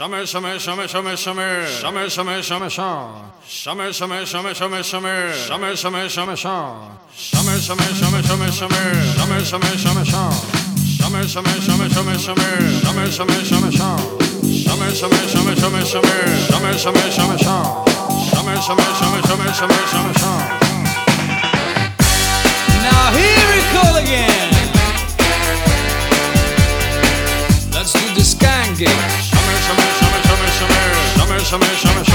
Summer, summer, summer, summer, summer, summer, summer, summer. Summer, summer, summer, summer, summer, summer, summer, summer song. Summer, summer, summer, summer, summer, summer, summer, summer song. Summer, summer, summer, summer, summer, summer, summer, summer song. Summer, summer, summer, summer, summer, summer, summer, summer song. Summer, summer, summer, summer, summer, summer song. Now here we go again. shimmer, shimmer,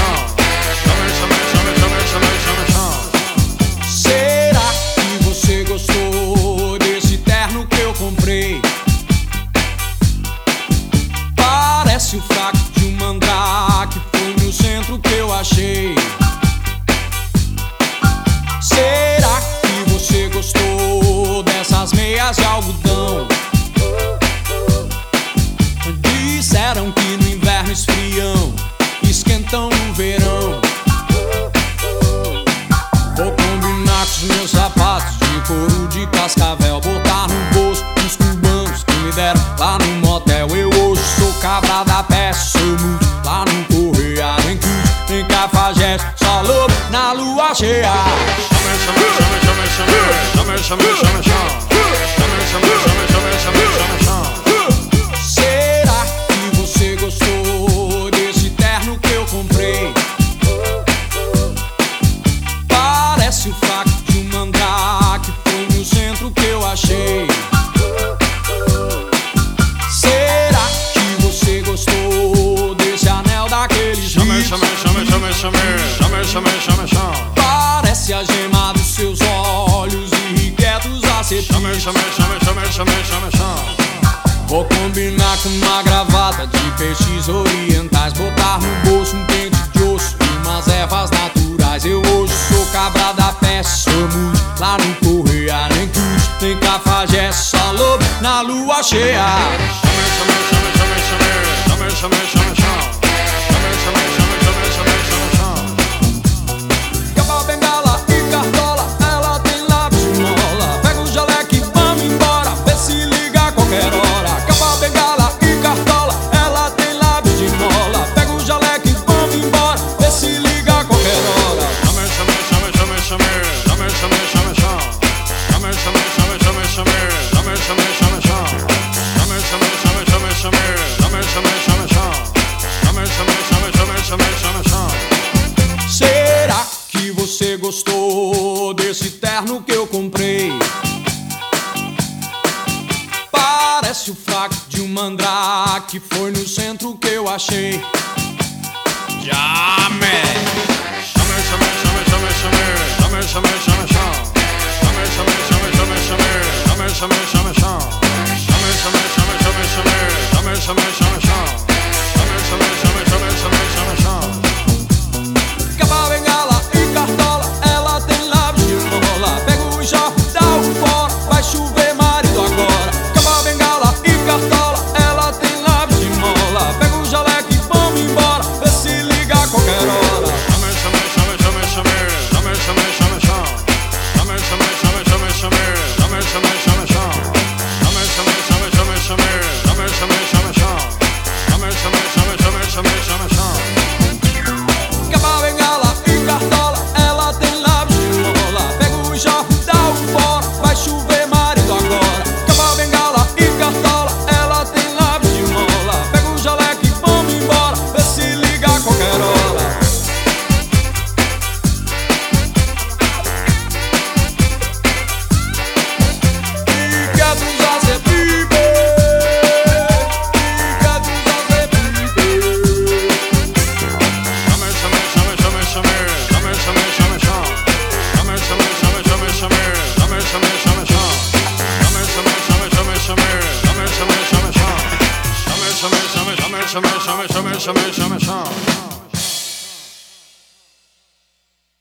cascavel. Botar no bolso os cubanos que me deram lá no motel. Eu hoje sou cabra da peste, sou lá no correia. Nem cruz, nem cafajeste, só lobo na lua cheia. Summer, summer, summer, summer, summer, summer, summer, summer song. Summer, summer, summer, summer, summer, summer, summer, summer, summer song. Parece a gema dos seus olhos irrequietos a ser Summer, summer, summer, summer, summer, summer song. Vou combinar com uma gravata de peixes orientais Botar no bolso um pente de osso e umas ervas naturais Eu hoje sou cabra da peste, sou muito lá no correia Nem cruz, nem cafajeste, só lobo na lua cheia Summer, summer, summer, summer, summer, summer, summer, summer song. Desse terno que eu comprei? Parece o fraco de um mandrake, foi no centro que eu achei. Jamé! Summer, summer, summer, summer, summer, summer, summer, summer song. Summer, summer, summer, summer, summer, שומר, שומר, שומר, שומר, שומר.